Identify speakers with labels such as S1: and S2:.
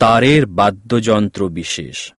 S1: তারের বাদ্যযন্ত্র বিশেষ।